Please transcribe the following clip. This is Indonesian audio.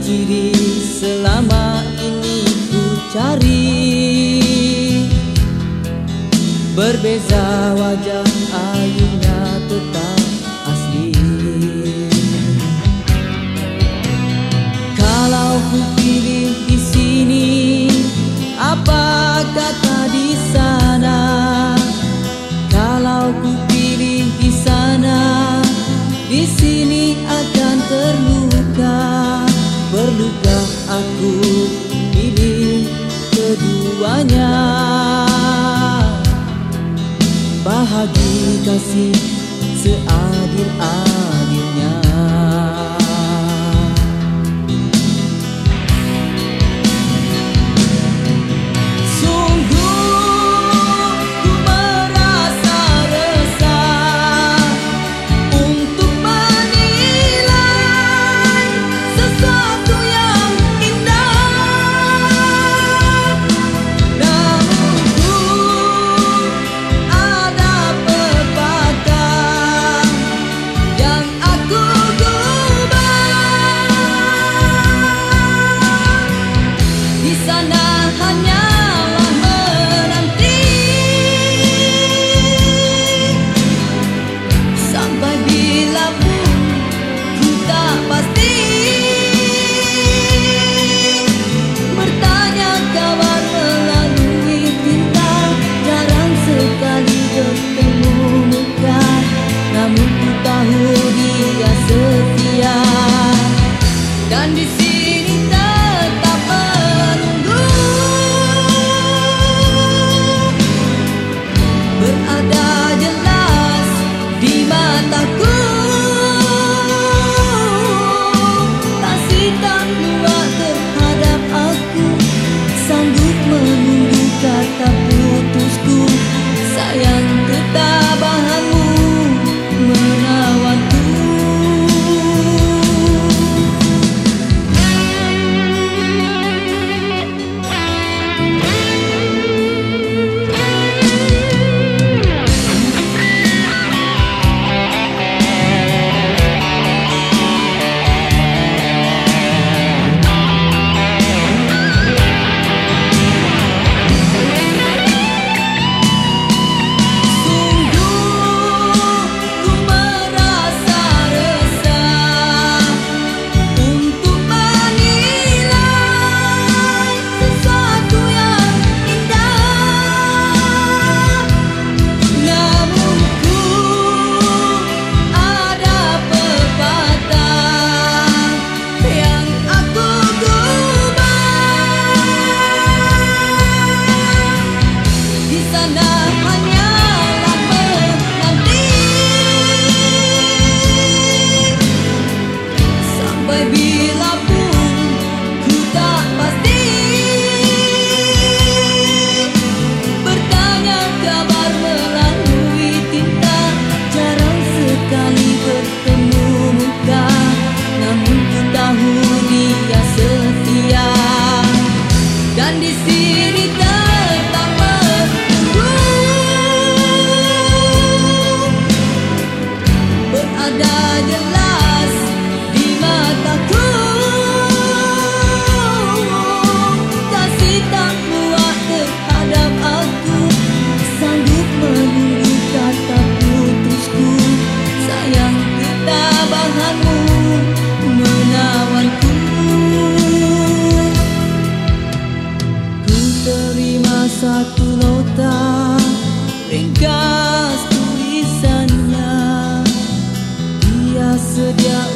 ciri selama ini ku cari. Berbeza wajah aku pilih keduanya. Bahagi kasih Namun ku tahu dia setia Dan di sini. dan di sini. Seadil-adilnya untuk menuju